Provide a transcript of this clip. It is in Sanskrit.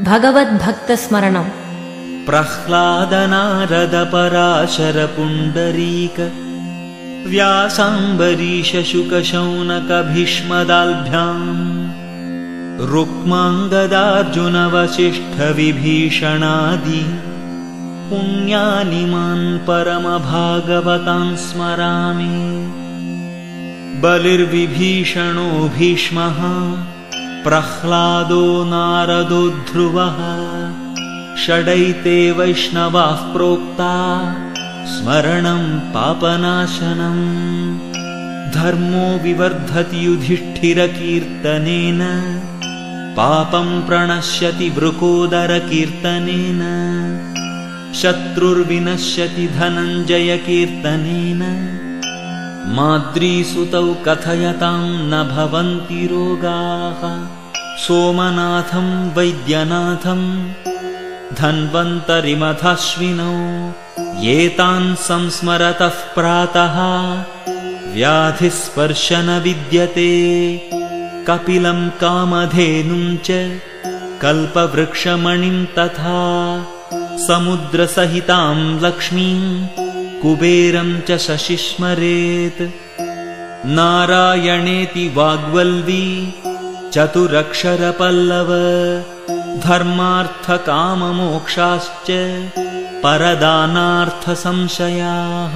भगवद्भक्तस्मरणम्। प्रह्लादनारदपराशरपुण्डरीक व्यासाम्बरीशशुकशौनकभीष्मदाल्भ्याम् रुक्माङ्गदार्जुनवसिष्ठविभीषणादि पुण्यानि मान् परमभागवतान् स्मरामि। बलिर्विभीषणो भीष्मः प्रह्लादो नारदो ध्रुवः षडैते वैष्णवाः प्रोक्ता स्मरणं पापनाशनम् धर्मो विवर्धति युधिष्ठिरकीर्तनेन पापं प्रणश्यति वृकोदरकीर्तनेन शत्रुर्विनश्यति धनञ्जयकीर्तनेन माद्रीसुतौ कथयतां न भवन्ति रोगाः। सोमनाथं वैद्यनाथं धन्वन्तरिमथश्विनौ एतान् संस्मरतः प्रातः व्याधिस्पर्शन विद्यते। कपिलं कामधेनुं च कल्पवृक्षमणिं तथा समुद्रसहितां लक्ष्मीम् कुबेरं च शशिस्मरेत्। नारायणेति वाग्वल्वी चतुरक्षरपल्लव धर्मार्थकाममोक्षाश्च परदानार्थसंशयाः